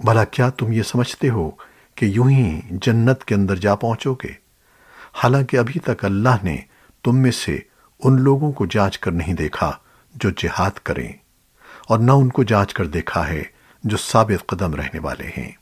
भला क्या तुम ये समझते हो कि यूँ ही जन्नत के अंदर जा पहुंचोगे? हालाँकि अभी तक अल्लाह ने तुम में से उन लोगों को जाँच कर नहीं देखा जो जिहाद करें, और न उनको जाँच कर देखा है जो साबित कदम रहने वाले हैं।